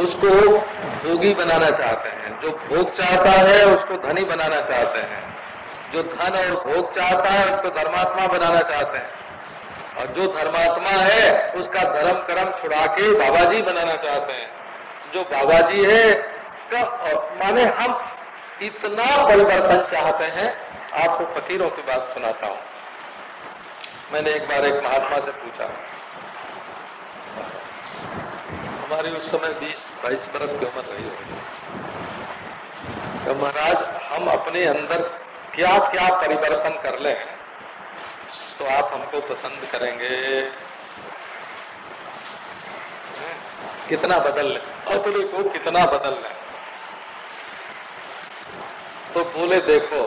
उसको भोगी बनाना चाहते हैं। जो भोग चाहता है, उसको धनी बनाना चाहते हैं। जो धन और भोग चाहता है, उसको धर्मात्मा बनाना चाहते हैं। और जो धर्मात्मा है, उसका धर्म कर्म छुड़ा के बाबा जी बनाना चाहते हैं। जो बाबा जी है का माने हम इतना परिवर्तन चाहते हैं, आपको फकीरों की बात सुनाता हूँ। मैंने एक बार एक महात्मा से पूछा। हमारी उस समय 20 बाईस बरस की उम्र रही होगी। तो महाराज, हम अपने अंदर क्या क्या परिवर्तन कर ले तो आप हमको पसंद करेंगे। कितना बदल लें? अपने को कितना बदल लें? तो बोले, देखो,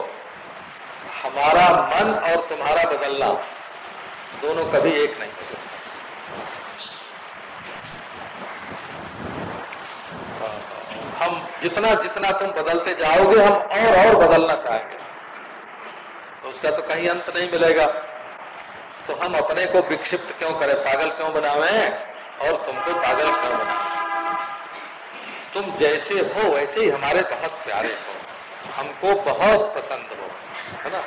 हमारा मन और तुम्हारा बदलना दोनों कभी एक नहीं हो हम जितना जितना तुम बदलते जाओगे, हम और और बदलना चाहेंगे। तो उसका तो कहीं अंत नहीं मिलेगा। तो हम अपने को विक्षिप्त क्यों करें? पागल क्यों बनावे और तुमको पागल क्यों बनावे तुम जैसे हो, वैसे ही हमारे बहुत प्यारे हो। हमको बहुत पसंद हो, है ना?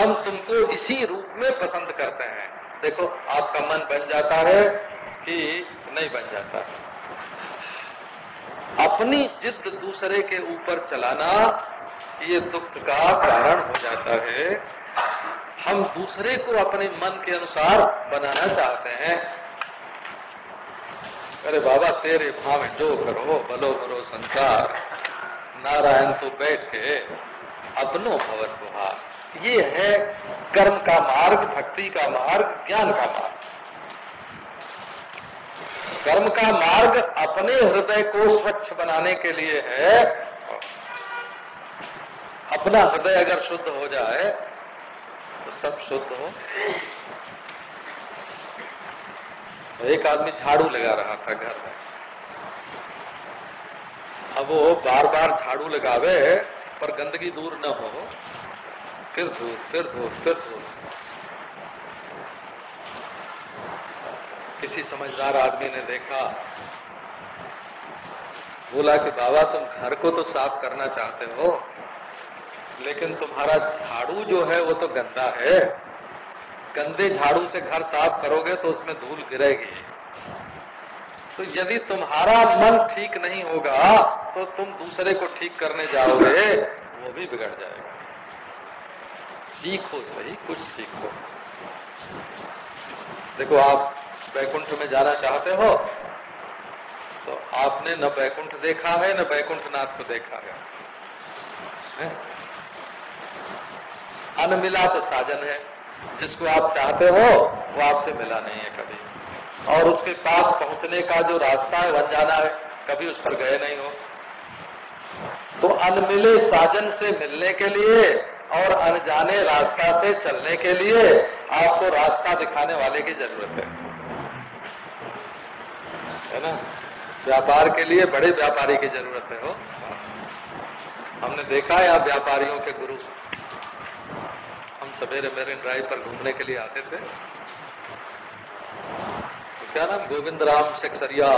हम तुमको इसी रूप में पसंद करते हैं। देखो, आपका मन बन जाता है कि नहीं बन जाता। है अपनी जिद दूसरे के ऊपर चलाना ये दुख का कारण हो जाता है। हम दूसरे को अपने मन के अनुसार बनाना चाहते हैं। अरे बाबा, तेरे भाव जो करो, बलो करो संसार। नारायण तो बैठे अपनो भवन गुहार ये है कर्म का मार्ग, भक्ति का मार्ग, ज्ञान का मार्ग। कर्म का मार्ग अपने हृदय को स्वच्छ बनाने के लिए है। अपना हृदय अगर शुद्ध हो जाए तो सब शुद्ध हो। एक आदमी झाड़ू लगा रहा था घर में। अब वो बार बार झाड़ू लगावे, पर गंदगी दूर न हो। फिर धूल फिर धूल फिर धूल किसी समझदार आदमी ने देखा, बोला कि बाबा तुम घर को तो साफ़ करना चाहते हो, लेकिन तुम्हारा झाड़ू जो है वो तो गंदा है। गंदे झाड़ू से घर साफ़ करोगे तो उसमें धूल गिरेगी। तो यदि तुम्हारा मन ठीक नहीं होगा तो तुम दूसरे को ठीक करने जाओगे, वो भी बिगड़ जाएगा। सीखो सही, कुछ सीखो। देखो, आप बैकुंठ में जाना चाहते हो? तो आपने न बैकुंठ देखा है न बैकुंठ नाथ को देखा है, है? अनमिला तो साजन है। जिसको आप चाहते हो वो आपसे मिला नहीं है कभी। और उसके पास पहुँचने का जो रास्ता है बन जाना है कभी उस पर गए नहीं हो। तो अनमिले साजन से मिलने के लिए और अनजाने रास्ता से चलने के लिए आपको रास्ता दिखाने वाले की ज़रूरत है। है ना? व्यापार के लिए बड़े व्यापारी की ज़रूरत है, हो। हमने देखा है आप व्यापारियों के गुरु। हम सवेरे मेरे ड्राइव पर घूमने के लिए आते थे। तो क्या नाम? गोविंद राम सेक्सरिया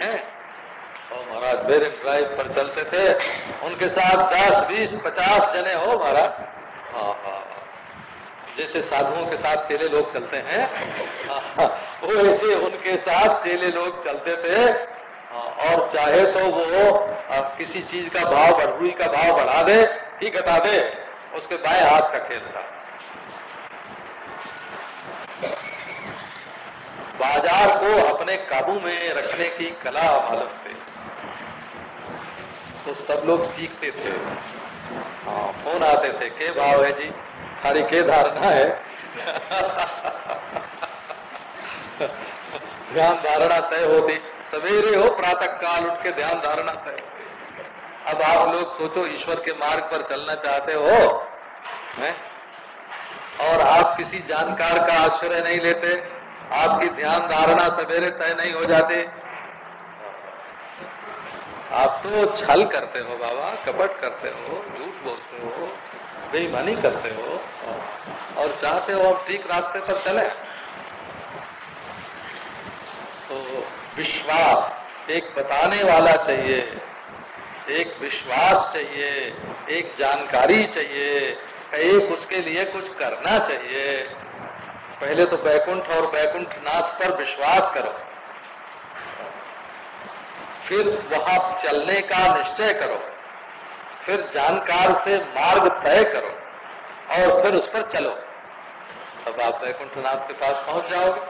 है। और महाराज, मेरे ड्राइव पर चलते थे। उनके साथ दस, बीस, पचास जने हो महाराज। हाँ हाँ। जैसे साधुओं के साथ चेले लोग चलते हैं, वो ऐसे उनके साथ चेले लोग चलते थे, और चाहे तो वो किसी चीज़ का भाव बढ़ुई का भाव बढ़ा दे, ही घटा दे, उसके बाएँ हाथ का खेल था। बाज़ार को अपने काबू में रखने की कला मालूम थे। तो सब लोग सीखते थे हाँ फ़ोन आते थे, के भाव है जी? खाली के धारणा है। ध्यान धारणा तय होती। सवेरे हो प्रातः काल उठ के ध्यान धारणा तय अब आप लोग सोचो, ईश्वर के मार्ग पर चलना चाहते हो, है? और आप किसी जानकार का आश्रय नहीं लेते, आपकी ध्यान धारणा सवेरे तय नहीं हो जाती। आप तो छल करते हो बाबा, कपट करते हो, झूठ बोलते हो बेईमानी करते हो और चाहते हो आप ठीक रास्ते पर चले। तो विश्वास एक बताने वाला चाहिए, एक विश्वास चाहिए, एक जानकारी चाहिए, एक उसके लिए कुछ करना चाहिए। पहले तो बैकुंठ और बैकुंठ नाथ पर विश्वास करो। फिर वहाँ चलने का निश्चय करो। फिर जानकार से मार्ग तय करो और फिर उस पर चलो। तब आप वैकुंठनाथ के पास पहुँच जाओगे।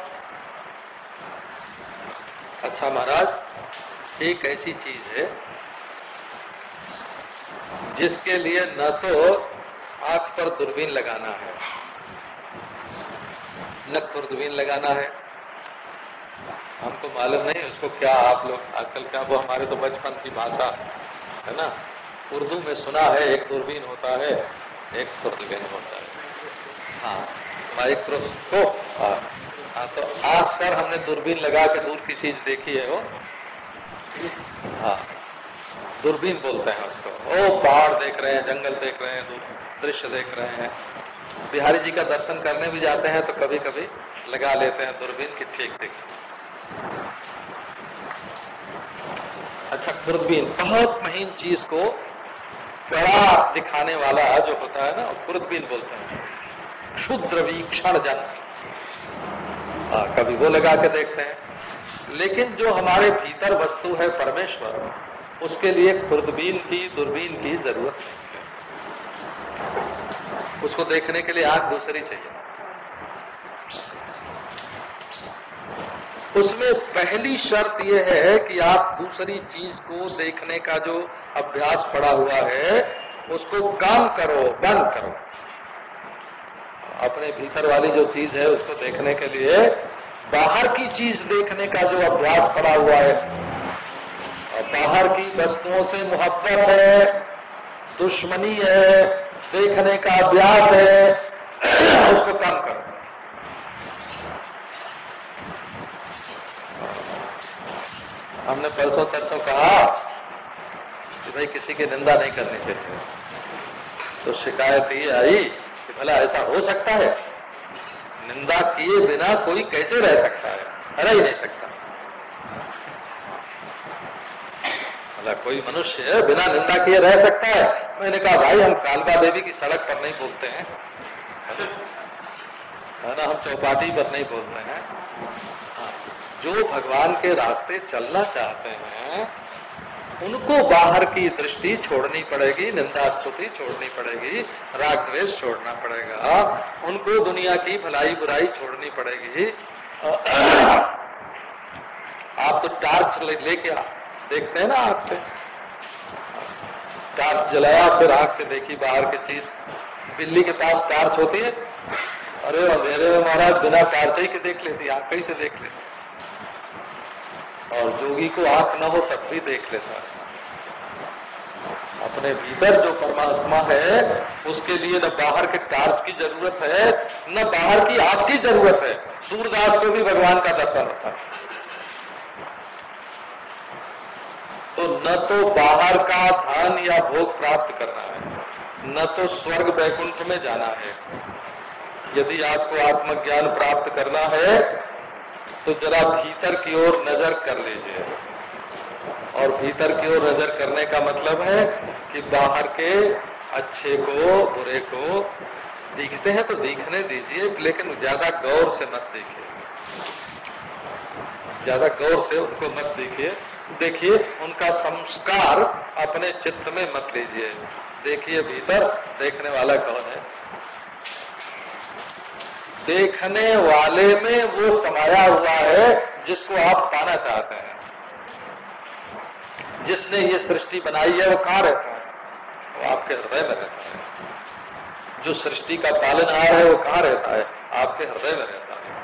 अच्छा महाराज, एक ऐसी चीज़ है, जिसके लिए न तो आँख पर दूरबीन लगाना है नख पर दूरबीन लगाना है। हमको मालूम नहीं उसको क्या आप लोग, आजकल क्या वो हमारे तो बचपन की भाषा है ना? उर्दू में सुना है एक दूरबीन होता है एक दूरबीन होता है। हाँ माइक्रोस्कोप। हाँ, हाँ तो आँख पर हमने दूरबीन लगा के दूर की चीज़ देखी है वो। हाँ दूरबीन बोलते हैं उसको। ओ पहाड़ देख रहे हैं जंगल देख रहे हैं दृश्य देख रहे हैं। बिहारी जी का दर्शन करने भी जाते हैं तो कभी कभी लगा लेते हैं दूरबीन की ठीक ठीक अच्छा खुर्दबीन बहुत महीन चीज़ को बड़ा दिखाने वाला जो होता है ना खुर्दबीन बोलते हैं। क्षुद्र वीक्षण जन हाँ। कभी वो लगा के देखते हैं। लेकिन जो हमारे भीतर वस्तु है परमेश्वर, उसके लिए खुर्दबीन की, दूरबीन की ज़रूरत नहीं है। उसको देखने के लिए आँख दूसरी चाहिए। उसमें पहली शर्त यह है कि आप दूसरी चीज़ को देखने का जो अभ्यास पड़ा हुआ है, उसको काम करो बंद करो। अपने भीतर वाली जो चीज़ है, उसको देखने के लिए, बाहर की चीज़ देखने का जो अभ्यास पड़ा हुआ है। और बाहर की वस्तुओं से मोहब्बत है, दुश्मनी है, देखने का अभ्यास है, उसको कम करो। हमने परसों तरसों कहा भाई किसी की निंदा नहीं करनी चाहिए। तो शिकायत ये आई कि भला ऐसा हो सकता है? निंदा किए बिना कोई कैसे रह सकता है? रह ही नहीं सकता। भला कोई मनुष्य बिना निंदा किए रह सकता है? मैंने कहा, भाई, हम कालका देवी की सड़क पर नहीं बोलते हैं। है ना, हम चौपाटी पर नहीं बोलते हैं, जो भगवान के रास्ते चलना चाहते हैं उनको बाहर की दृष्टि छोड़नी पड़ेगी निंदा स्तुति छोड़नी पड़ेगी राग द्वेष छोड़ना पड़ेगा। उनको दुनिया की भलाई बुराई छोड़नी पड़ेगी। आप तो टार्च लेके देखते हैं ना आँख से। टार्च जलाया, फिर आँख से देखी बाहर की चीज़। बिल्ली के पास टार्च होती है। अरे, अंधेरे में महाराज बिना टार्च ही के देख लेती आँख कहीं से देख लेती और जोगी को आँख न हो तब भी देख लेता है। अपने भीतर जो परमात्मा है, उसके लिए न बाहर के टार्च की ज़रूरत है, न बाहर की आग की ज़रूरत है। सूरदास को भी भगवान का दर्शन होता है। तो न तो बाहर का धन या भोग प्राप्त करना है, न तो स्वर्ग वैकुंठ में जाना है। यदि आपको आत्मज्ञान प्राप्त करना है तो जरा भीतर की ओर नज़र कर लीजिए। और भीतर की ओर नज़र करने का मतलब है कि बाहर के अच्छे को, बुरे को दिखते हैं तो दिखने दीजिए, लेकिन ज़्यादा गौर से मत देखिए। ज़्यादा गौर से उनको मत देखिए। देखिए, उनका संस्कार अपने चित्त में मत लीजिए। देखिए भीतर देखने वाला कौन है? देखने वाले में वो समाया हुआ है जिसको आप पाना चाहते हैं। जिसने ये सृष्टि बनाई है, वो कहाँ रहता है? वो आपके हृदय में रहता है। जो सृष्टि का पालन पालनहार है, वो कहाँ रहता है? आपके हृदय में रहता है।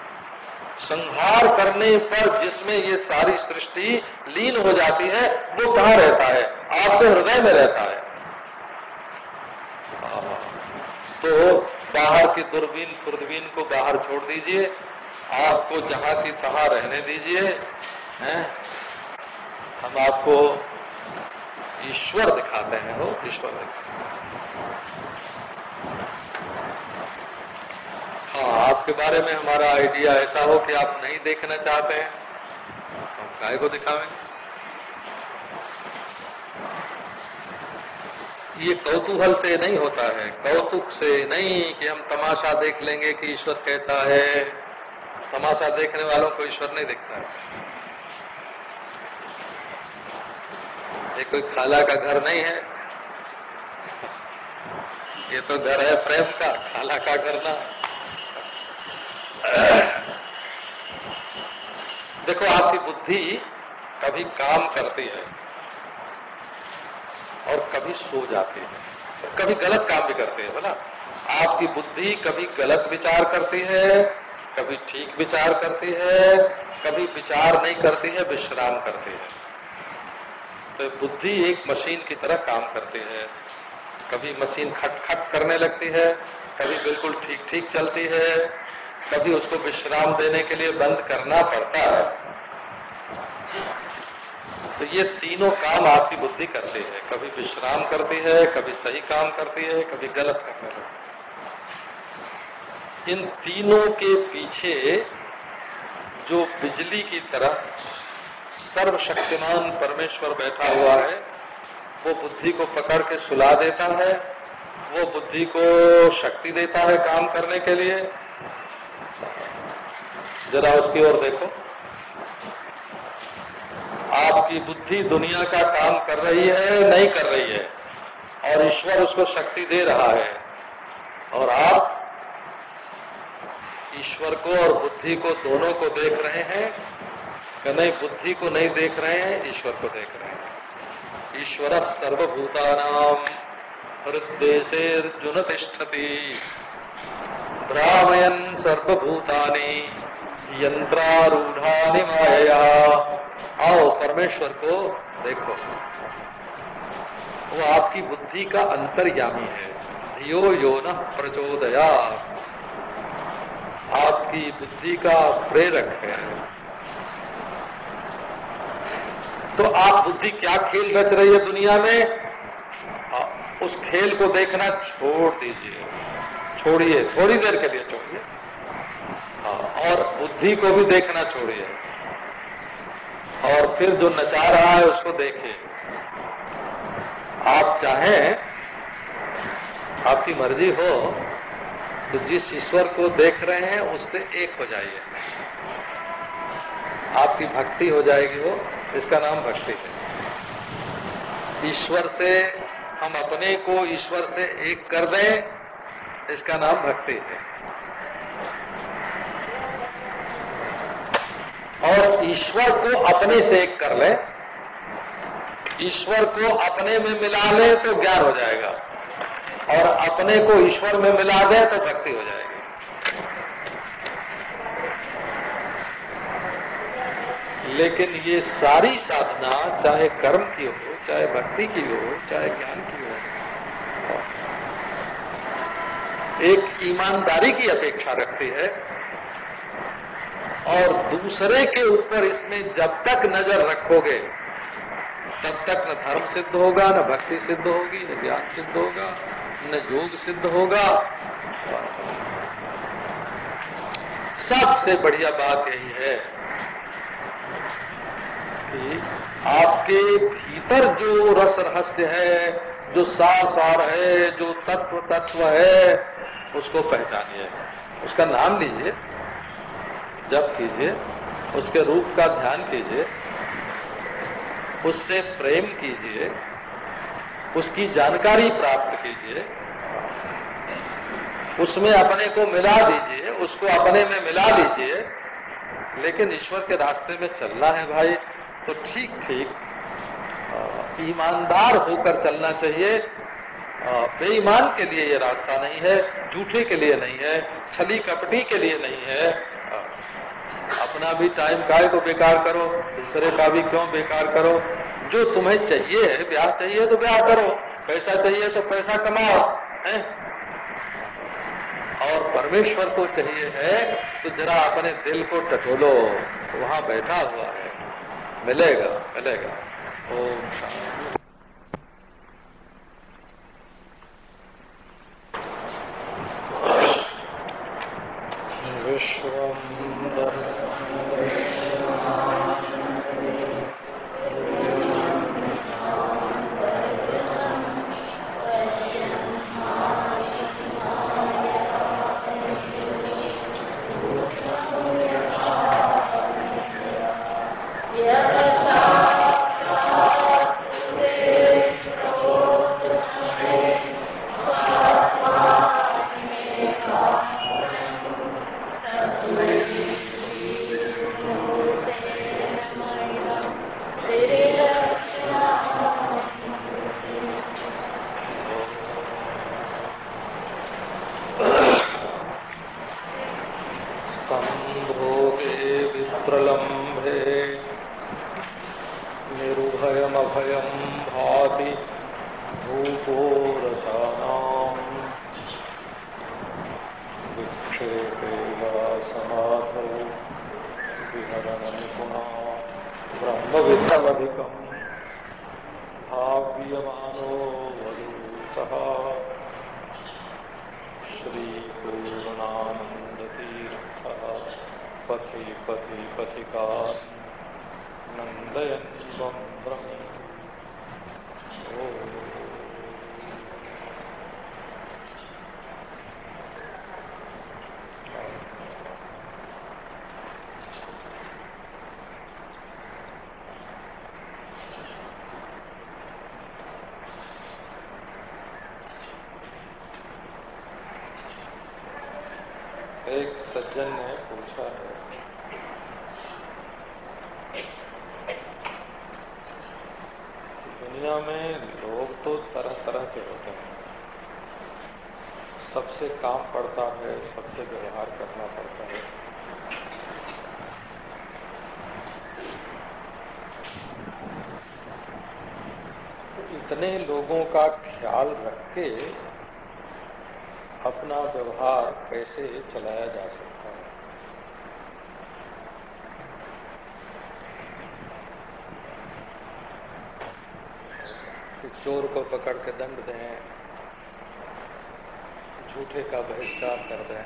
संहार करने पर जिसमें ये सारी सृष्टि लीन हो जाती है, वो कहाँ रहता है? आपके हृदय में रहता है। तो बाहर की दूरबीन खुर्दबीन को बाहर छोड़ दीजिए। आपको जहाँ की तहा रहने दीजिए, हैं? हम आपको ईश्वर दिखाते हैं वो ईश्वर दिखाते हाँ। आपके बारे में हमारा आइडिया ऐसा हो कि आप नहीं देखना चाहते हैं हम गाय को दिखावेंगे ये कौतूहल से नहीं होता है। कौतुक से नहीं कि हम तमाशा देख लेंगे कि ईश्वर कैसा है। तमाशा देखने वालों को ईश्वर नहीं दिखता है। ये कोई खाला का घर नहीं है। ये तो घर है प्रेम का, खाला का घर ना। देखो, आपकी बुद्धि कभी काम करती है। और कभी सो जाते हैं, कभी गलत काम भी करते हैं, बोला। आपकी बुद्धि कभी गलत विचार करती है, कभी ठीक विचार करती है, कभी विचार नहीं करती है, विश्राम करती है। तो बुद्धि एक मशीन की तरह काम करती है। कभी मशीन खट खट करने लगती है, कभी बिल्कुल ठीक ठीक चलती है, कभी उसको विश्राम देने के लिए बंद करना पड़ता है। तो ये तीनों काम आपकी बुद्धि करती है। कभी विश्राम करती है, कभी सही काम करती है, कभी गलत करने लगती इन तीनों के पीछे जो बिजली की तरह सर्वशक्तिमान परमेश्वर बैठा हुआ है, वो बुद्धि को पकड़ के सुला देता है, वो बुद्धि को शक्ति देता है काम करने के लिए। जरा उसकी ओर देखो। आपकी बुद्धि दुनिया का काम कर रही है, नहीं कर रही है। और ईश्वर उसको शक्ति दे रहा है। और आप ईश्वर को और बुद्धि को दोनों को देख रहे हैं। कि नहीं, बुद्धि को नहीं देख रहे हैं, ईश्वर को देख रहे हैं। ईश्वर सर्वभूतानाम हृदय तिष्ठति। भ्रामयन सर्वभूतानि यंत्रारूढ़ानि माया आओ, परमेश्वर को देखो। वो आपकी बुद्धि का अंतर्यामी है। धियो यो न प्रचोदया। आपकी बुद्धि का प्रेरक है। तो आप बुद्धि क्या खेल रच रही है दुनिया में? उस खेल को देखना छोड़ दीजिए। छोड़िए, थोड़ी देर के लिए छोड़िए। और बुद्धि को भी देखना छोड़िए। और फिर जो नचा रहा है उसको देखिए आप चाहें, आपकी मर्ज़ी हो तो जिस ईश्वर को देख रहे हैं, उससे एक हो जाइए। आपकी भक्ति हो जाएगी वो, इसका नाम भक्ति है। ईश्वर से हम अपने को ईश्वर से एक कर दें, इसका नाम भक्ति है। और ईश्वर को अपने से एक कर ले। ईश्वर को अपने में मिला ले तो ज्ञान हो जाएगा। और अपने को ईश्वर में मिला दे तो भक्ति हो जाएगी। लेकिन ये सारी साधना, चाहे कर्म की हो, चाहे भक्ति की हो, चाहे ज्ञान की हो, एक ईमानदारी की अपेक्षा रखती है। और दूसरे के ऊपर इसमें जब तक नज़र रखोगे, तब तक न धर्म सिद्ध होगा, न भक्ति सिद्ध होगी, न ज्ञान सिद्ध होगा, न योग सिद्ध होगा। सबसे बढ़िया बात यही है कि आपके भीतर जो रस रहस्य है, जो सार सार है, जो तत्व तत्व है, उसको पहचानिए। उसका नाम लीजिए। जप कीजिए, उसके रूप का ध्यान कीजिए, उससे प्रेम कीजिए, उसकी जानकारी प्राप्त कीजिए, उसमें अपने को मिला दीजिए, उसको अपने में मिला लीजिए लेकिन ईश्वर के रास्ते में चलना है भाई तो ठीक ठीक ईमानदार होकर चलना चाहिए बेईमान के लिए ये रास्ता नहीं है झूठे के लिए नहीं है, छली कपटी के लिए नहीं है अपना भी टाइम काय को बेकार करो, दूसरे का भी क्यों बेकार करो? जो तुम्हें चाहिए है ब्याह चाहिए तो ब्याह करो। पैसा चाहिए तो पैसा कमाओ, है? और परमेश्वर को चाहिए है तो जरा अपने दिल को टटोलो। वहाँ बैठा हुआ है। मिलेगा मिलेगा। ओम शांति। विश्वम् विक्षेपे वा समाधौ विहरणनिपुणा ब्रह्मविद्धमधिकम् भाव्यमानो पथि पथि पथिका। ब्रह्म। एक सज्जन ने पूछा है दुनिया में लोग तो तरह तरह के होते हैं सबसे काम पड़ता है, सबसे व्यवहार करना पड़ता है। तो इतने लोगों का ख्याल रख के अपना व्यवहार कैसे चलाया जा सकता है? कि चोर को पकड़ के दंड दें। झूठे का बहिष्कार कर दें।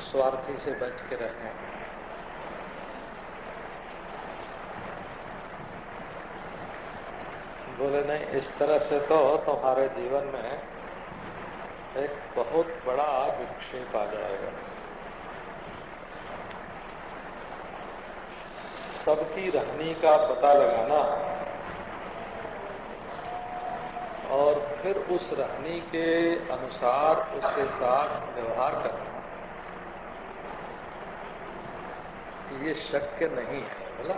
स्वार्थी से बच के रहें। बोले, नहीं, इस तरह से तो तुम्हारे जीवन में एक बहुत बड़ा विक्षेप आ जाएगा। सबकी रहनी का पता लगाना और फिर उस रहनी के अनुसार उसके साथ व्यवहार करना। ये शक्य नहीं है, बोला।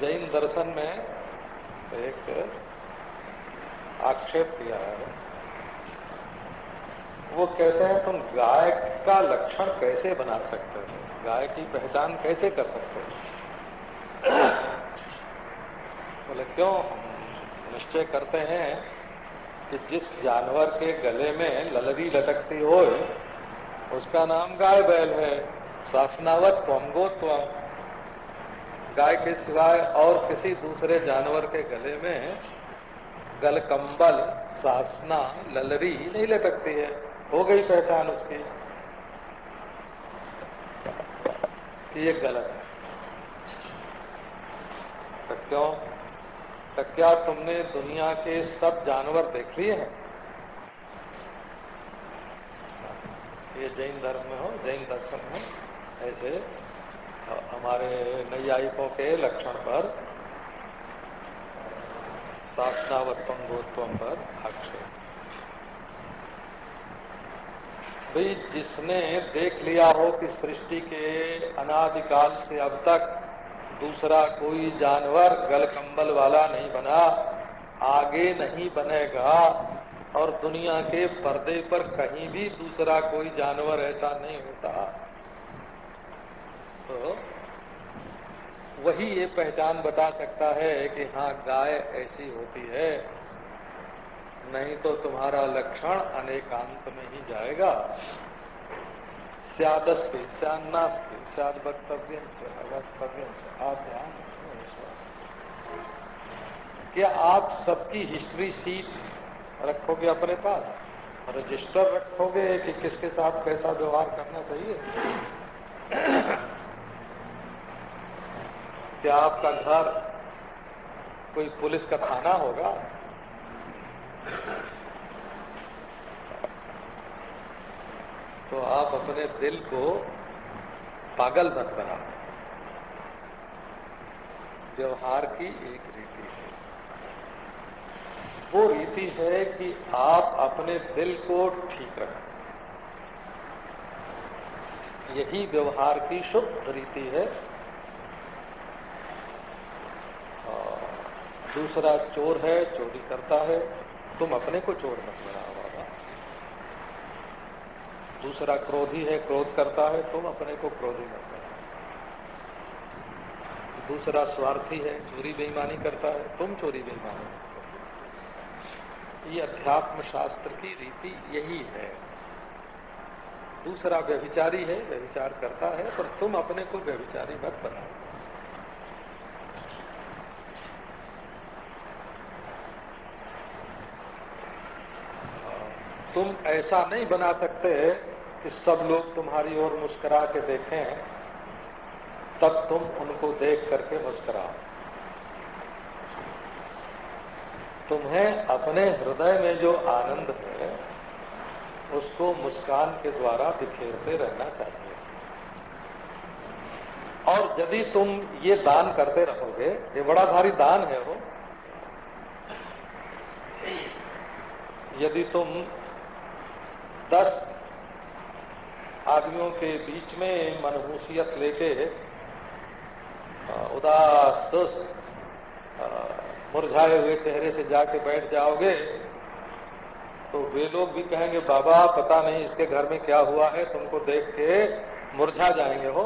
जैन दर्शन में एक आक्षेप किया है। वो कहते हैं, तुम गाय का लक्षण कैसे बना सकते हो? गाय की पहचान कैसे कर सकते हो? बोले, क्यों? निश्चय करते हैं कि जिस जानवर के गले में ललरी लटकती हो उसका नाम गाय बैल है। शासनावत त्वंगोत्वम गाय के सिवाय और किसी दूसरे जानवर के गले में गल कंबल सासना ललरी नहीं लटकती है। हो गई पहचान उसकी। ये गलत है। तो क्यों? तो क्या तुमने दुनिया के सब जानवर देख लिए हैं? ये जैन धर्म में हो, जैन दर्शन में। ऐसे हमारे नैयायिकों के लक्षण पर शासनावत्वम गोत्वम पर आक्षेप। भाई जिसने देख लिया हो कि सृष्टि के अनादिकाल से अब तक दूसरा कोई जानवर गल कंबल वाला नहीं बना, आगे नहीं बनेगा और दुनिया के पर्दे पर कहीं भी दूसरा कोई जानवर ऐसा नहीं होता। तो वही ये पहचान बता सकता है कि हाँ गाय ऐसी होती है। नहीं तो तुम्हारा लक्षण अनेकांत में ही जाएगा। स्यादस्ते, स्यान्नास्ते स्याद वक्तव्य वक्तव्य आप ध्यान क्या आप सबकी हिस्ट्री सीट रखोगे अपने पास, रजिस्टर रखोगे कि किसके साथ कैसा व्यवहार करना चाहिए। क्या आपका घर, कोई पुलिस का थाना होगा तो आप अपने दिल को पागल मत बना। व्यवहार की एक रीति है। वो रीति है कि आप अपने दिल को ठीक रखें। यही व्यवहार की शुद्ध रीति है। दूसरा चोर है, चोरी करता है। तुम अपने को चोर मत बनाओ, बाबा। दूसरा क्रोधी है, क्रोध करता है, तुम अपने को क्रोधी मत बनाओ। दूसरा स्वार्थी है, चोरी बेईमानी करता है, तुम चोरी बेईमानी ये अध्यात्म शास्त्र की रीति यही है। दूसरा व्यभिचारी है, व्यभिचार करता है, पर तुम अपने को व्यभिचारी मत बनाओ। तुम ऐसा नहीं बना सकते कि सब लोग तुम्हारी ओर मुस्कुरा के देखें, तब तुम उनको देख करके मुस्कुराओ। तुम्हें अपने हृदय में जो आनंद है, उसको मुस्कान के द्वारा बिखेरते रहना चाहिए। और यदि तुम ये दान करते रहोगे, ये बड़ा भारी दान है वो, यदि तुम दस आदमियों के बीच में मनहूसियत लेके उदास मुरझाए हुए चेहरे से जाके बैठ जाओगे तो वे लोग भी कहेंगे, बाबा, पता नहीं इसके घर में क्या हुआ है, तुमको देख के मुरझा जाएँगे हो।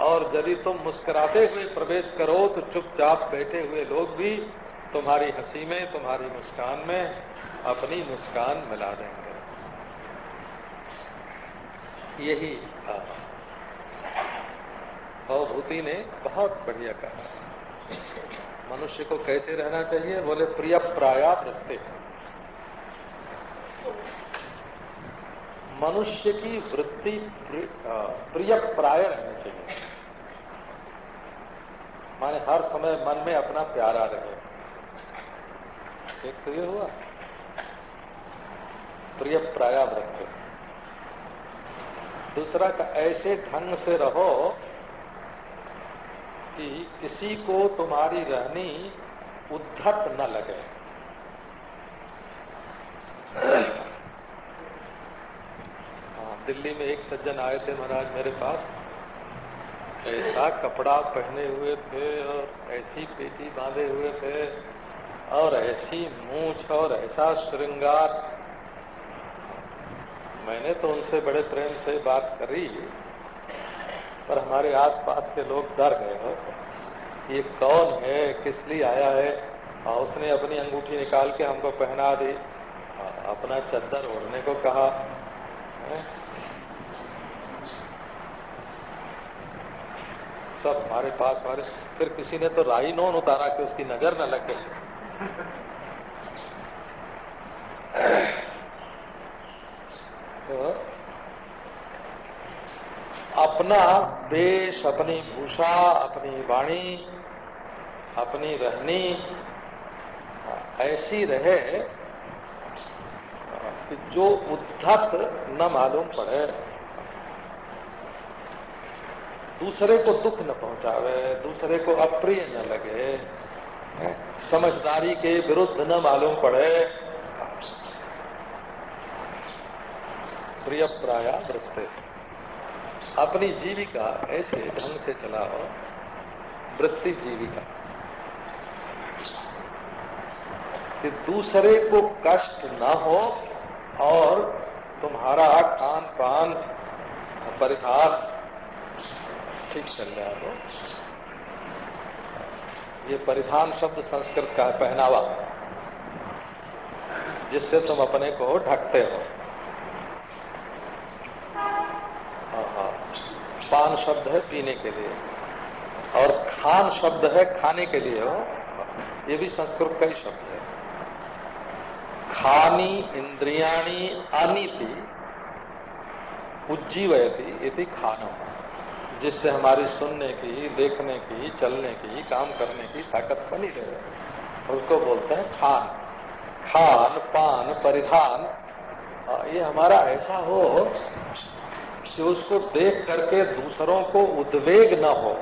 और यदि तुम मुस्कुराते हुए प्रवेश करो तो चुपचाप बैठे हुए लोग भी तुम्हारी हँसी में, तुम्हारी मुस्कान में अपनी मुस्कान मिला देंगे। यही भवभूति ने बहुत बढ़िया कहा। मनुष्य को कैसे रहना चाहिए, बोले, प्रिय प्राया वृत्ति मनुष्य की वृत्ति प्रिय प्राय रहनी चाहिए। माने हर समय मन में अपना प्यारा रहे। एक तो ये हुआ। प्रिय प्राया वृत्ति दूसरा का ऐसे ढंग से रहो कि किसी को तुम्हारी रहनी उद्धत न लगे। हाँ दिल्ली में एक सज्जन आए थे महाराज मेरे पास। ऐसा कपड़ा पहने हुए थे और ऐसी पेटी बांधे हुए थे और ऐसी मूछ और ऐसा श्रृंगार मैंने तो उनसे बड़े प्रेम से बात करी, पर हमारे आसपास के लोग डर गए हो। ये कौन है? किस लिए आया है? और उसने अपनी अंगूठी निकाल के हमको पहना दी। अपना चद्दर ओढ़ने को कहा सब हमारे पास, हमारे, फिर किसी ने तो राई नोन उतारा कि उसकी नज़र न लगे। अपना देश, अपनी भूषा, अपनी वाणी, अपनी रहनी, ऐसी रहे कि जो उद्धत न मालूम पड़े। दूसरे को दुख न पहुंचावे, दूसरे को अप्रिय न लगे। समझदारी के विरुद्ध न मालूम पड़े। प्रिय प्राया वृत्ते अपनी जीविका ऐसे ढंग से चलाओ, वृत्ति जीविका। कि दूसरे को कष्ट न हो और तुम्हारा खान पान परिहार ठीक चल रहा हो। ये परिधान शब्द संस्कृत का है, पहनावा, जिससे तुम अपने को ढकते हो। पान शब्द है पीने के लिए। और खान शब्द है खाने के लिए, हो। ये भी संस्कृत का ही शब्द है। खानी इंद्रियाणी अनिति उज्जीवयती ये खाना जिससे हमारी सुनने की, देखने की, चलने की, काम करने की ताकत बनी रहे। उसको बोलते हैं खान। खान, पान, परिधान। ये हमारा ऐसा हो कि उसको देख करके दूसरों को उद्वेग न हो,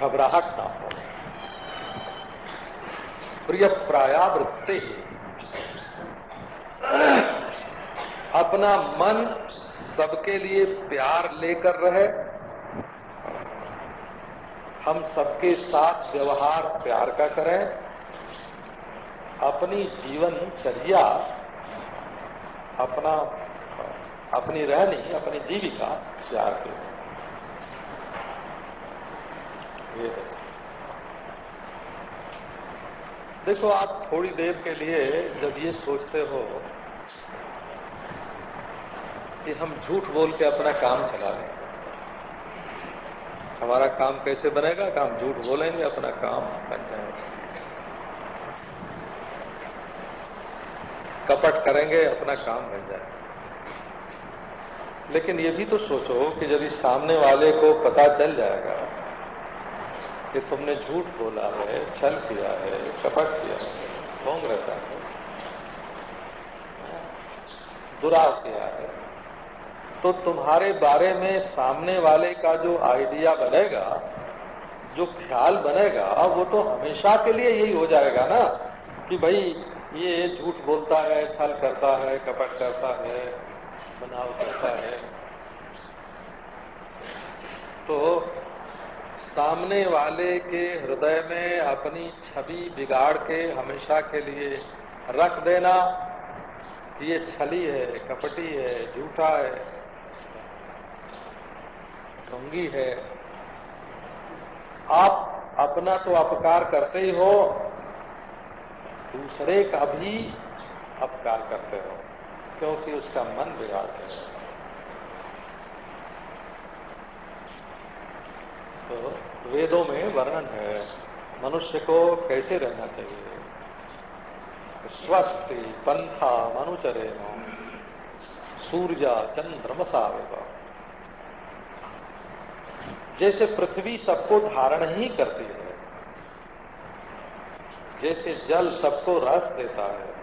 घबराहट न हो। प्रिय प्रायावृत्ति, अपना मन सबके लिए प्यार लेकर रहे, हम सबके साथ व्यवहार प्यार का करें, अपनी जीवनचर्या, अपना अपनी रहनी, अपनी जीविका त्याग के देखो, आप थोड़ी देर के लिए जब ये सोचते हो कि हम झूठ बोल के अपना काम चला लें हमारा काम कैसे बनेगा? काम झूठ बोलेंगे, अपना काम बन जाएगा। कपट करेंगे, अपना काम बन जाएगा। लेकिन ये भी तो सोचो कि जब इस सामने वाले को पता चल जाएगा कि तुमने झूठ बोला है, छल किया है कपट किया है ढोंग रचा है, दुराव किया है तो तुम्हारे बारे में सामने वाले का जो आइडिया बनेगा, जो ख्याल बनेगा, वो तो हमेशा के लिए यही हो जाएगा ना, कि भाई ये झूठ बोलता है, छल करता है, कपट करता है बनाव करता है। तो सामने वाले के हृदय में अपनी छवि बिगाड़ के हमेशा के लिए रख देना कि ये छली है, कपटी है झूठा है, ढोंगी है। आप अपना तो अपकार करते ही हो, दूसरे का भी अपकार करते हो। क्योंकि उसका मन बिगाड़ते हैं तो वेदों में वर्णन है, मनुष्य को कैसे रहना चाहिए? स्वस्थ पंथा मनुचरे सूर्या चंद्रमसा जैसे पृथ्वी सबको धारण ही करती है, जैसे जल सबको रस देता है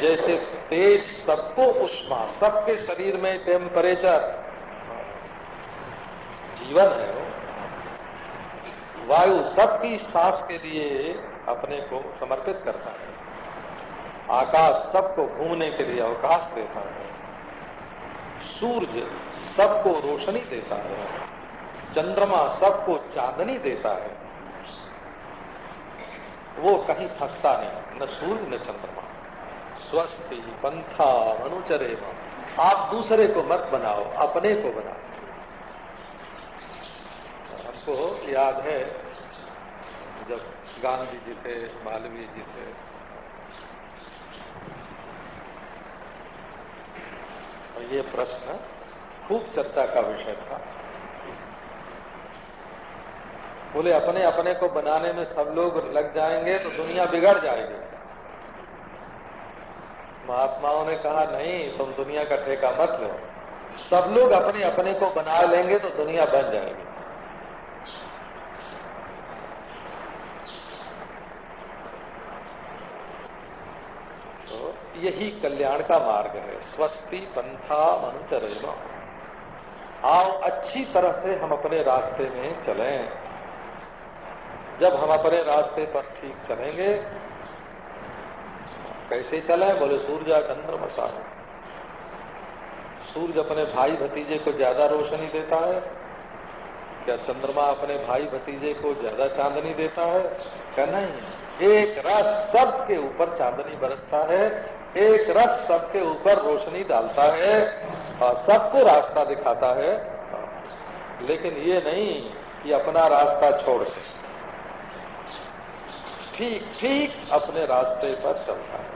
जैसे तेज सबको उष्मा, सबके शरीर में टेम्परेचर जीवन है वो। वायु सबकी सांस के लिए अपने को समर्पित करता है। आकाश सबको घूमने के लिए अवकाश देता है। सूर्य सबको रोशनी देता है। चंद्रमा सबको चांदनी देता है। वो कहीं फंसता नहीं, न सूर्य, न चंद्रमा स्वस्ति पंथा, अनुचरे आप दूसरे को मत बनाओ, अपने को बनाओ। हमको याद है, जब गांधी जी थे, मालवीय जी थे, और ये प्रश्न खूब चर्चा का विषय था। बोले अपने अपने को बनाने में सब लोग लग जाएँगे तो दुनिया बिगड़ जाएगी। महात्माओं ने कहा, नहीं, तुम दुनिया का ठेका मत लो। सब लोग अपने अपने को बना लेंगे तो दुनिया बन जाएगी। तो यही कल्याण का मार्ग है। स्वस्ति पंथा मनुचरेगा आओ, अच्छी तरह से हम अपने रास्ते में चलें। जब हम अपने रास्ते पर ठीक चलेंगे कैसे चले बोले सूर्य चंद्रमा सूर्य अपने भाई भतीजे को ज़्यादा रोशनी देता है। क्या चंद्रमा अपने भाई भतीजे को ज़्यादा चांदनी देता है? क्या नहीं। एक रस सबके ऊपर चांदनी बरसता है, एक रस सबके ऊपर रोशनी डालता है और सबको रास्ता दिखाता है। लेकिन ये नहीं कि अपना रास्ता छोड़ दे। ठीक ठीक अपने रास्ते पर चलता है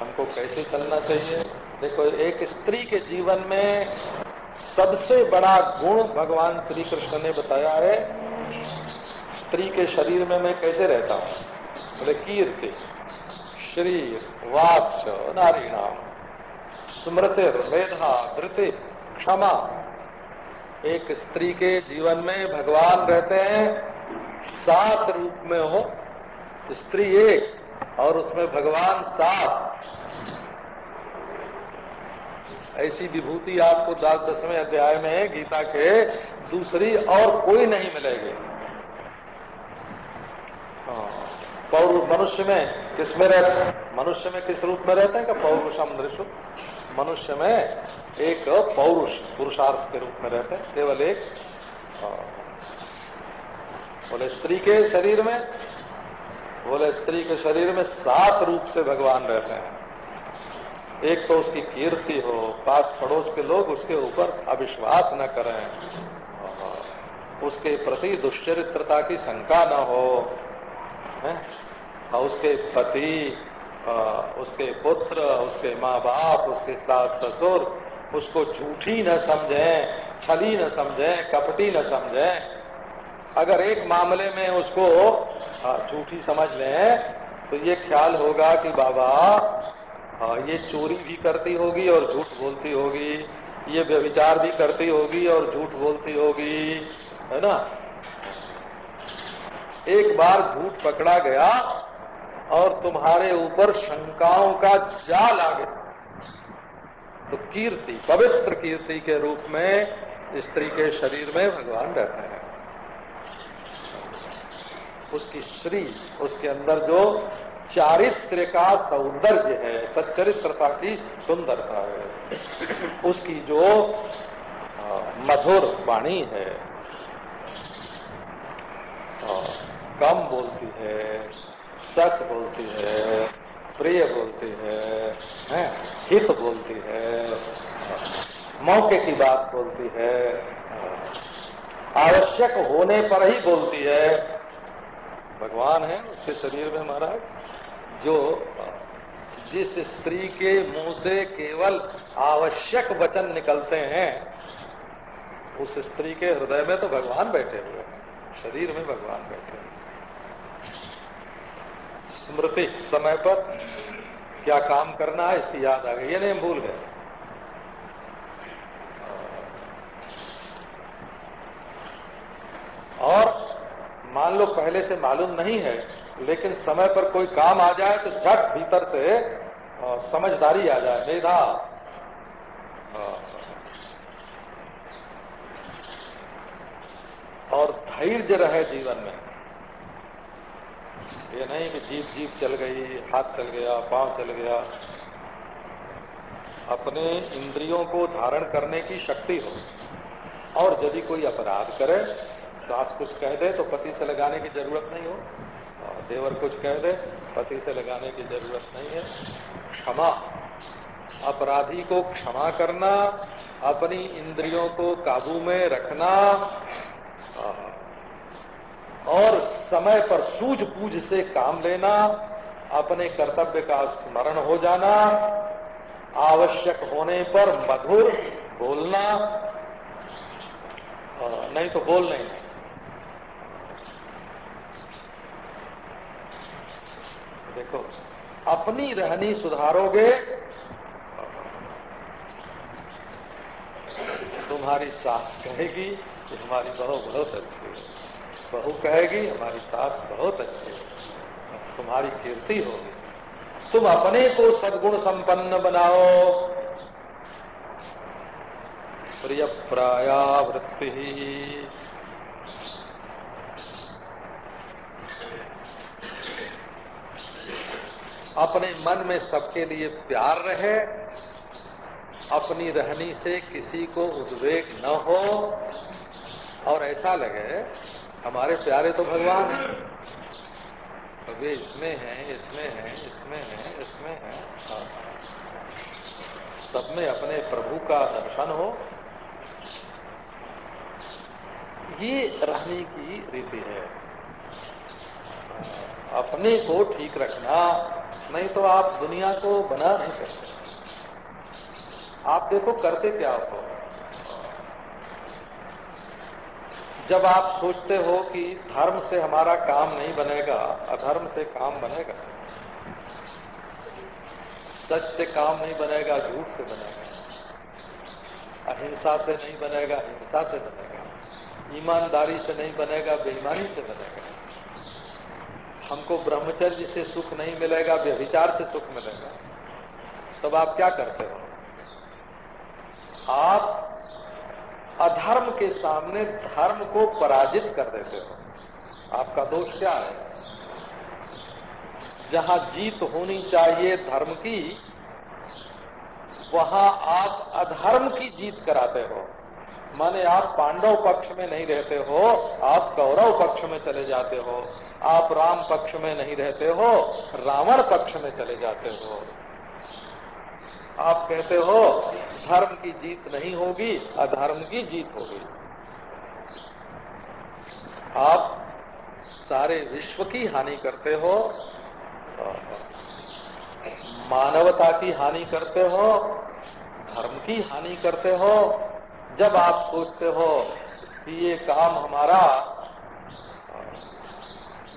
हमको कैसे चलना चाहिए? देखो, एक स्त्री के जीवन में सबसे बड़ा गुण भगवान श्री कृष्ण ने बताया है, स्त्री के शरीर में मैं कैसे रहता हूँ? बोले, कीर्ति, शरीर, वाक्ष नाम स्मृति, मेधा, धृति, क्षमा। एक स्त्री के जीवन में भगवान रहते हैं सात रूप में हो स्त्री एक और उसमें भगवान सात। ऐसी विभूति आपको दस दसवें अध्याय में गीता के दूसरी और कोई नहीं मिलेगी। हाँ, पौर मनुष्य में किसमें रहते मनुष्य में किस रूप में रहते हैं क्या पौरुषम दृश्य मनुष्य में एक पौरुष पुरुषार्थ के रूप में रहते हैं केवल एक। हाँ, बोले, स्त्री के शरीर में बोले, स्त्री के शरीर में सात रूप से भगवान रहते हैं एक तो उसकी कीर्ति हो पास पड़ोस के लोग उसके ऊपर अविश्वास न करें उसके प्रति दुश्चरित्रता की शंका न हो, है? उसके पति उसके पुत्र, उसके माँ बाप उसके सास ससुर उसको झूठी न समझें, छली न समझें, कपटी न समझें अगर एक मामले में उसको झूठी समझ लें तो ये ख्याल होगा कि बाबा ये चोरी भी करती होगी और झूठ बोलती होगी। ये व्यविचार भी करती होगी और झूठ बोलती होगी। है ना? एक बार झूठ पकड़ा गया और तुम्हारे ऊपर शंकाओं का जाल आ गया। तो कीर्ति, पवित्र कीर्ति के रूप में स्त्री के शरीर में भगवान रहते हैं। उसकी श्री उसके अंदर जो चारित्र का सौंदर्य है सच्चरित्रता की सुंदरता है उसकी जो मधुर वाणी है कम बोलती है सच बोलती है प्रिय बोलती है, हित बोलती है मौके की बात बोलती है आवश्यक होने पर ही बोलती है भगवान है, उसके शरीर में महाराज, जो जिस स्त्री के मुँह से केवल आवश्यक वचन निकलते हैं, उस स्त्री के हृदय में तो भगवान बैठे हुए हैं, शरीर में भगवान बैठे हुए स्मृति, समय पर क्या काम करना है, इसकी याद आ गई, ये नहीं भूल गए। और मान लो पहले से मालूम नहीं है, लेकिन समय पर कोई काम आ जाए तो झट भीतर से समझदारी आ जाए मेधा और धैर्य रहे जीवन में। ये नहीं कि जीप जीप चल गई, हाथ चल गया, पाँव चल गया। अपने इंद्रियों को धारण करने की शक्ति हो, और यदि कोई अपराध करे सास कुछ कह दे तो पति से लगाने की ज़रूरत नहीं हो। और देवर कुछ कह दे, पति से लगाने की ज़रूरत नहीं है। क्षमा। अपराधी को क्षमा करना, अपनी इंद्रियों को काबू में रखना और समय पर सूझबूझ से काम लेना, अपने कर्तव्य का स्मरण हो जाना, आवश्यक होने पर मधुर बोलना नहीं तो बोल नहीं। देखो, अपनी रहनी सुधारोगे, तुम्हारी सास कहेगी कि हमारी बहू बहुत अच्छी है। बहू कहेगी, हमारी सास बहुत अच्छी है। तुम्हारी कीर्ति होगी। तुम अपने को सदगुण संपन्न बनाओ। प्रिय प्रायावृत्ति अपने मन में सबके लिए प्यार रहे, अपनी रहनी से किसी को उद्वेग न हो। और ऐसा लगे, हमारे प्यारे तो भगवान हैं। वे इसमें हैं इसमें हैं इसमें हैं इसमें हैं। हाँ। सब में अपने प्रभु का दर्शन हो। ये रहने की रीति है। अपने को ठीक रखना, नहीं तो आप दुनिया को बना नहीं सकते। आप देखो करते क्या हो? जब आप सोचते हो कि धर्म से हमारा काम नहीं बनेगा, अधर्म से काम बनेगा। सच से काम नहीं बनेगा, झूठ से बनेगा। अहिंसा से नहीं बनेगा, हिंसा से बनेगा। ईमानदारी से नहीं बनेगा, बेईमानी से बनेगा। हमको ब्रह्मचर्य से सुख नहीं मिलेगा, व्यभिचार से सुख मिलेगा। तब आप क्या करते हो? आप अधर्म के सामने धर्म को पराजित कर देते हो। आपका दोष क्या है? जहाँ जीत होनी चाहिए धर्म की, वहाँ आप अधर्म की जीत कराते हो। माने आप पांडव पक्ष में नहीं रहते हो, आप कौरव पक्ष में चले जाते हो, आप राम पक्ष में नहीं रहते हो, रावण पक्ष में चले जाते हो। आप कहते हो, धर्म की जीत नहीं होगी, अधर्म की जीत होगी। आप सारे विश्व की हानि करते हो, मानवता की हानि करते हो, धर्म की हानि करते हो जब आप सोचते हो कि ये काम हमारा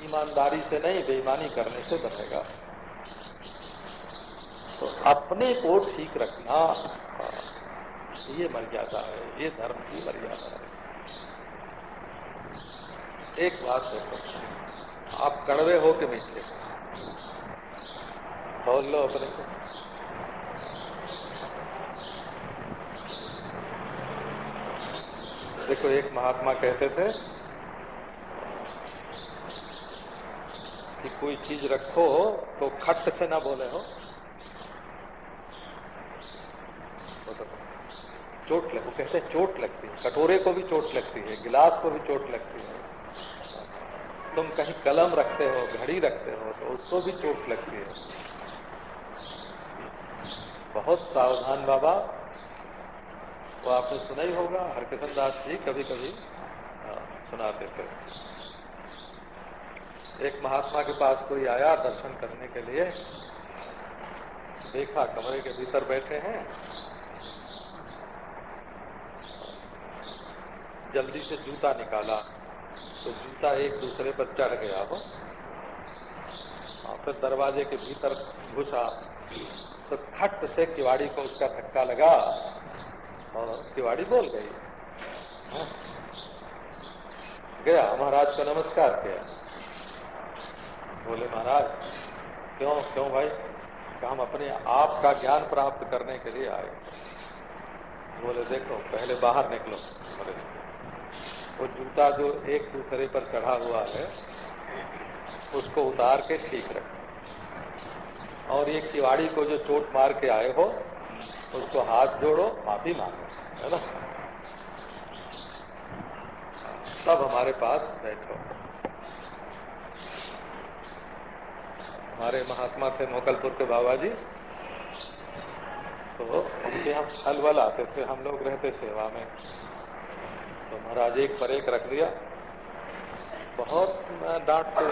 ईमानदारी से नहीं, बेईमानी करने से बनेगा तो अपने को ठीक रखना, ये मर्यादा है, ये धर्म की मर्यादा है। एक बात देखो, आप कड़वे हो के मीठे बोल लो अपने को। देखो, एक महात्मा कहते थे कि कोई चीज़ रखो तो खट से ना बोले हो। तो चोट लग, वो कहते हैं चोट लगती है। कटोरे को भी चोट लगती है, गिलास को भी चोट लगती है। तुम कहीं कलम रखते हो, घड़ी रखते हो तो उसको भी चोट लगती है। बहुत सावधान बाबा वो आपने सुना ही होगा हरकिशन दास जी कभी कभी हाँ, सुनाते थे। एक महात्मा के पास कोई आया दर्शन करने के लिए देखा कमरे के भीतर बैठे हैं। जल्दी से जूता निकाला तो जूता एक दूसरे पर चढ़ गया वो। हाँ, फिर दरवाजे के भीतर घुसा तो खट से किवाड़ी को उसका धक्का लगा। और किवाड़ी बोल गई। हाँ। गया, महाराज को नमस्कार किया। बोले, महाराज, क्यों क्यों भाई? हम अपने आप का ज्ञान प्राप्त करने के लिए आए? बोले, देखो, पहले बाहर निकलो। बोले, वो जूता जो एक दूसरे पर चढ़ा हुआ है, उसको उतार के ठीक रखो। और ये किवाड़ी को जो चोट मार के आए हो उसको हाथ जोड़ो, माफ़ी मांगो, है ना? सब हमारे पास बैठो। हमारे महात्मा थे मोकलपुर के बाबा जी तो उनके हम फल वल आते थे, हम लोग रहते सेवा में। तो महाराज एक पर एक रख दिया। बहुत डांटते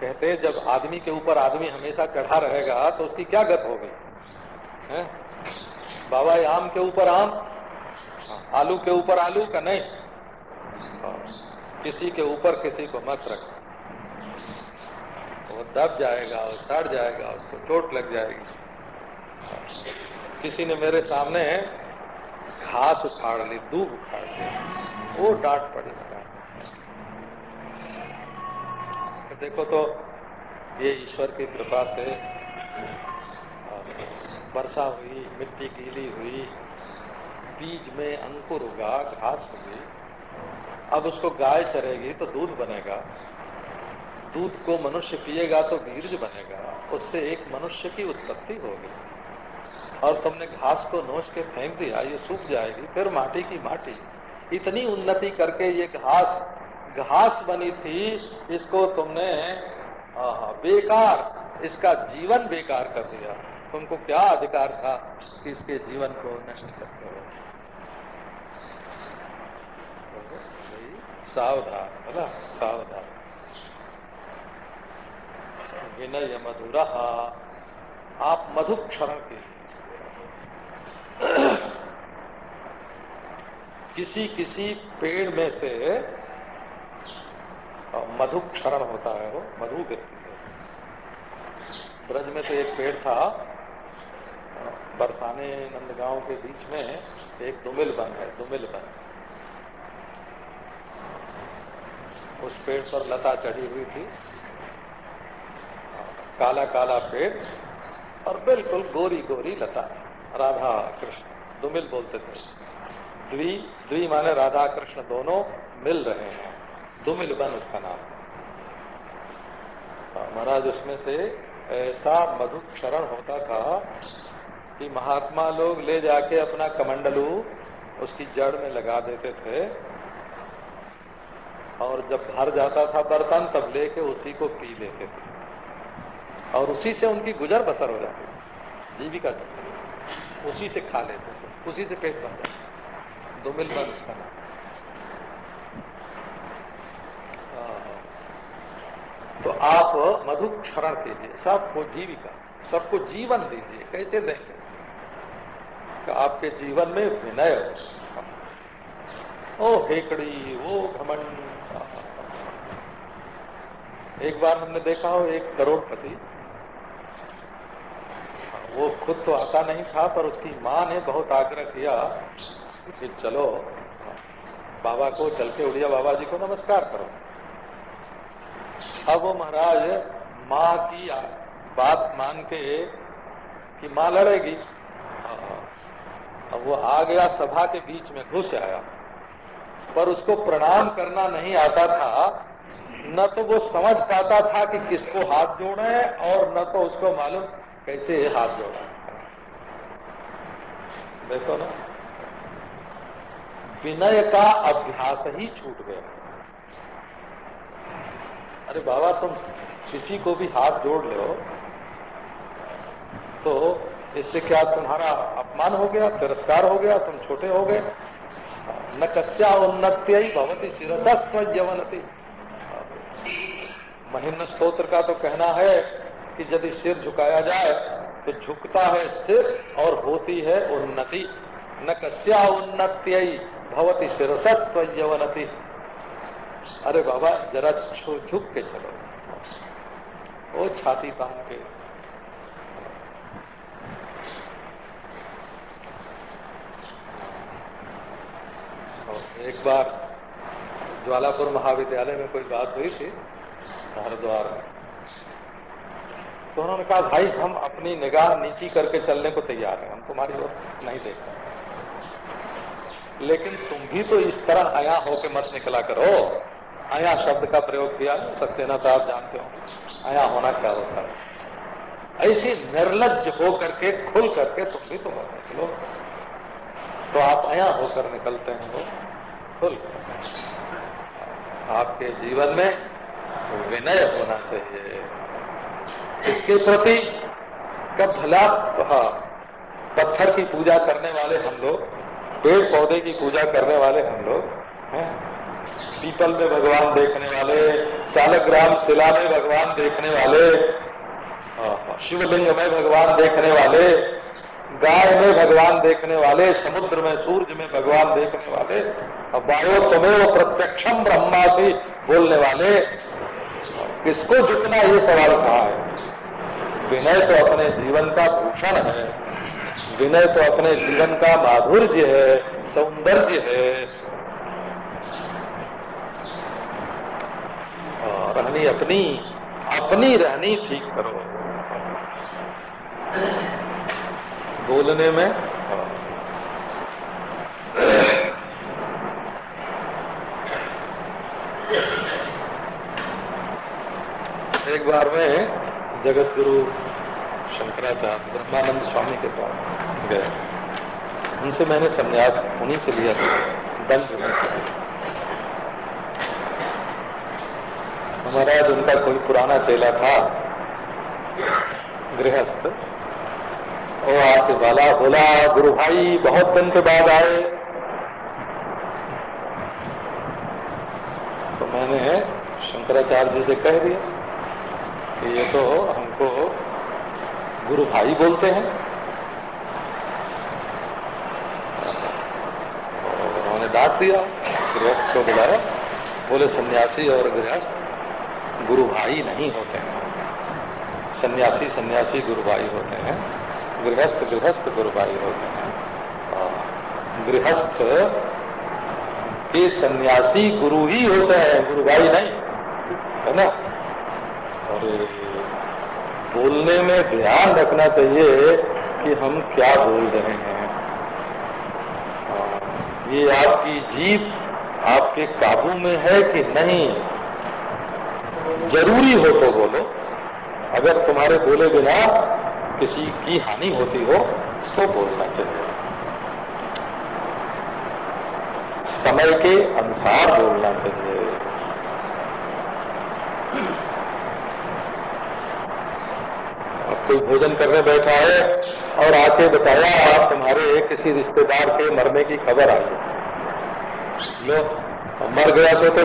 कहते जब आदमी के ऊपर आदमी हमेशा चढ़ा रहेगा तो उसकी क्या गत होगी बाबा आम के ऊपर आम? आलू के ऊपर आलू का नहीं? किसी के ऊपर किसी को मत रख। वो दब जाएगा और सड़ जाएगा, उसको चोट लग जाएगी। किसी ने मेरे सामने घास उखाड़ ली दूध उखाड़ ली। वो डांट पड़ी देखो तो ये ईश्वर की कृपा से वर्षा हुई, मिट्टी गीली हुई, बीज में अंकुर उगा, घास हुई, अब उसको गाय चरेगी तो दूध बनेगा। दूध को मनुष्य पिएगा तो बीर्ज बनेगा, उससे एक मनुष्य की उत्पत्ति होगी। और तुमने घास को नोच के फेंक दिया, ये सूख जाएगी, फिर माटी की माटी। इतनी उन्नति करके ये घास घास बनी थी, इसको तुमने बेकार, इसका जीवन बेकार कर दिया। तुमको क्या अधिकार था कि इसके जीवन को नष्ट करते हो? सावधान ना सावधान। विनय मधुरा, आप मधु क्षरण के किसी किसी पेड़ में से मधु क्षरण होता है, वो मधु गिरती है ब्रज में तो एक पेड़ था बरसाने नंदगांव के बीच में एक दुमिल बन है, दुमिल बन। उस पेड़ पर लता चढ़ी हुई थी। काला काला पेड़ और बिल्कुल गोरी गोरी लता। राधा कृष्ण, दुमिल बोलते थे। द्वि द्वि माने राधा कृष्ण दोनों मिल रहे हैं। दुमिल बन उसका नाम। महाराज, उसमें से ऐसा मधु क्षरण होता था कि महात्मा लोग ले जाके अपना कमंडलू उसकी जड़ में लगा देते थे। और जब भर जाता था बर्तन, तब लेके उसी को पी लेते थे। और उसी से उनकी गुजर बसर हो जाती थी। जीविका उसी से खा लेते थे। उसी से पेट भर जाता दो मिल बन उसका नाम। तो आप मधु क्षरण कीजिए, सबको जीविका, सबको जीवन दीजिए, कैसे कि आपके जीवन में विनय हो ओ हेकड़ी वो घमंड। एक बार हमने देखा हो, एक करोड़पति। वो खुद तो आता नहीं था, पर उसकी माँ ने बहुत आग्रह किया कि चलो, बाबा को चल के उड़िया बाबा जी को नमस्कार करो। अब वो महाराज माँ की बात मान के कि माँ लड़ेगी। अब वो आ गया, सभा के बीच में घुस आया। पर उसको प्रणाम करना नहीं आता था। न तो वो समझ पाता था कि किसको हाथ जोड़े और न तो उसको मालूम कैसे हाथ जोड़ा देखो ना, विनय का अभ्यास ही छूट गया। अरे बाबा, तुम किसी को भी हाथ जोड़ लो तो इससे क्या तुम्हारा अपमान हो गया, तिरस्कार हो गया, तुम छोटे हो गए? न कस्या उन्नति ही भवती शिरसस्व महिम स्त्रोत्र का तो कहना है कि यदि सिर झुकाया जाए तो झुकता है सिर और होती है उन्नति। न कस्या उन्नति भवती यवनति। अरे बाबा, जरा झुक के चलो। वो छाती तान के। एक बार ज्वालापुर महाविद्यालय में कोई बात हुई थी, हरिद्वार में। तो उन्होंने कहा, भाई, हम अपनी निगाह नीची करके चलने को तैयार हैं। हम तुम्हारी ओर नहीं देखते लेकिन तुम भी तो इस तरह आया होके मत निकला करो। आया शब्द का प्रयोग किया सत्यना तो आप जानते हो आया होना क्या होता है? ऐसी निर्लज हो करके खुल करके तुम भी तो मत निकलो। तो आप आया होकर निकलते हैं। वो खुल आपके जीवन में विनय होना चाहिए। इसके प्रति कब भला हाँ पत्थर की पूजा करने वाले हम लोग पेड़ पौधे की पूजा करने वाले हम लोग, हैं? पीपल में भगवान देखने वाले, शालग्राम शिला में भगवान देखने वाले शिवलिंग में भगवान देखने वाले गाय में भगवान देखने वाले, समुद्र में सूर्य में भगवान देखने वाले और वायो तुम्हें प्रत्यक्षम ब्रह्मा ब्रह्मासी बोलने वाले। किसको जितना ये सवाल कहा है? विनय तो अपने जीवन का भूषण है। विनय तो अपने जीवन का माधुर्य है, सौंदर्य है, रहनी अपनी अपनी रहनी ठीक करो। बोलने में? एक बार में जगत गुरु शंकराचार्य ब्रह्मानंद स्वामी के पास गए। उनसे मैंने संन्यास उन्हीं से लिया। दंड महाराज, उनका कोई पुराना चेला था, गृहस्थ। वो आके वाला बोला, गुरु भाई, बहुत दिन के बाद आए। तो मैंने शंकराचार्य जी से कह दिया कि ये तो हमको गुरु भाई बोलते हैं। उन्होंने डांट दिया गृहस्थ को बुलाया। बोले, सन्यासी और गृहस्थ गुरु भाई नहीं होते हैं। सन्यासी सन्यासी गुरु भाई होते हैं। गृहस्थ गृहस्थ गुरु भाई होते हैं। गृहस्थ के सन्यासी गुरु ही होते हैं गुरु भाई नहीं, है ना? और बोलने में ध्यान रखना चाहिए कि हम क्या बोल रहे हैं। ये आपकी जीप आपके काबू में है कि नहीं? ज़रूरी हो तो बोलो। अगर तुम्हारे बोले बिना किसी की हानि होती हो तो बोलना चाहिए समय के अनुसार बोलना चाहिए। अब कोई भोजन करने बैठा है और आके बताया, आप तुम्हारे किसी रिश्तेदार के मरने की खबर आई लो, मर गया सो तो